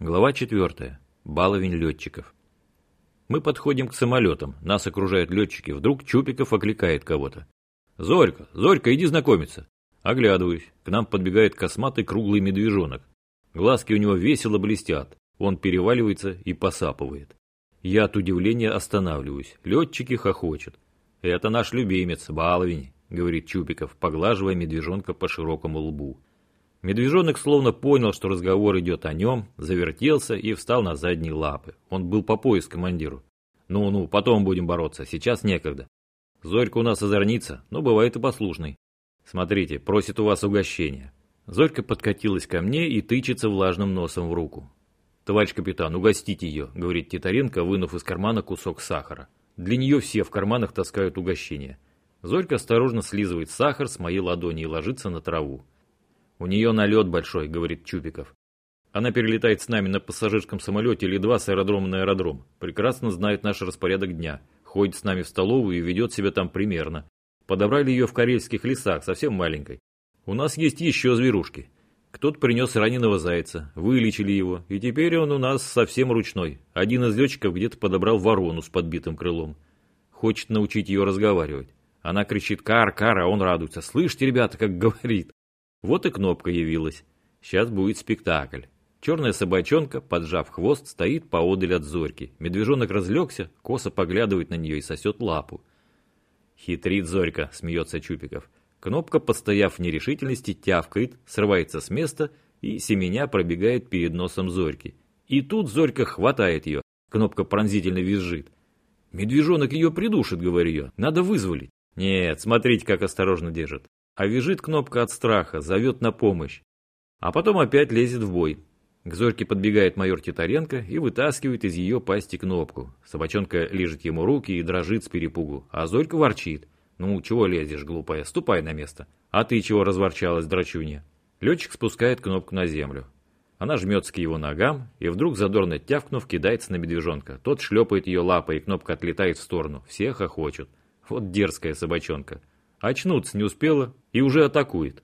Глава 4. Баловень летчиков. Мы подходим к самолетам, нас окружают летчики, вдруг Чупиков окликает кого-то. «Зорька, Зорька, иди знакомиться!» Оглядываюсь, к нам подбегает косматый круглый медвежонок. Глазки у него весело блестят, он переваливается и посапывает. Я от удивления останавливаюсь, летчики хохочут. «Это наш любимец, баловень», — говорит Чупиков, поглаживая медвежонка по широкому лбу. Медвежонок словно понял, что разговор идет о нем, завертелся и встал на задние лапы. Он был по пояс командиру. «Ну-ну, потом будем бороться, сейчас некогда. Зорька у нас озорница, но бывает и послушный. Смотрите, просит у вас угощения». Зорька подкатилась ко мне и тычется влажным носом в руку. «Товарищ капитан, угостите ее», — говорит Титаренко, вынув из кармана кусок сахара. Для нее все в карманах таскают угощения. Зорька осторожно слизывает сахар с моей ладони и ложится на траву. «У нее налет большой», — говорит Чубиков. «Она перелетает с нами на пассажирском самолете или два с аэродрома на аэродром. Прекрасно знает наш распорядок дня. Ходит с нами в столовую и ведет себя там примерно. Подобрали ее в карельских лесах, совсем маленькой. У нас есть еще зверушки. Кто-то принес раненого зайца, вылечили его, и теперь он у нас совсем ручной. Один из летчиков где-то подобрал ворону с подбитым крылом. Хочет научить ее разговаривать. Она кричит «Кар, кар», а он радуется. «Слышите, ребята, как говорит?» Вот и кнопка явилась. Сейчас будет спектакль. Черная собачонка, поджав хвост, стоит поодаль от Зорьки. Медвежонок разлегся, косо поглядывает на нее и сосет лапу. «Хитрит Зорька», — смеется Чупиков. Кнопка, постояв в нерешительности, тявкает, срывается с места и семеня пробегает перед носом Зорьки. И тут Зорька хватает ее. Кнопка пронзительно визжит. «Медвежонок ее придушит», — говорю я. «Надо вызволить». «Нет, смотрите, как осторожно держит. А вяжет кнопка от страха, зовет на помощь. А потом опять лезет в бой. К Зорьке подбегает майор Титаренко и вытаскивает из ее пасти кнопку. Собачонка лежит ему руки и дрожит с перепугу. А Зорька ворчит. «Ну, чего лезешь, глупая? Ступай на место». «А ты чего разворчалась, драчунья?» Летчик спускает кнопку на землю. Она жмется к его ногам и вдруг, задорно тявкнув, кидается на медвежонка. Тот шлепает ее лапой, и кнопка отлетает в сторону. Все хохочут. Вот дерзкая собачонка. Очнуться не успела и уже атакует.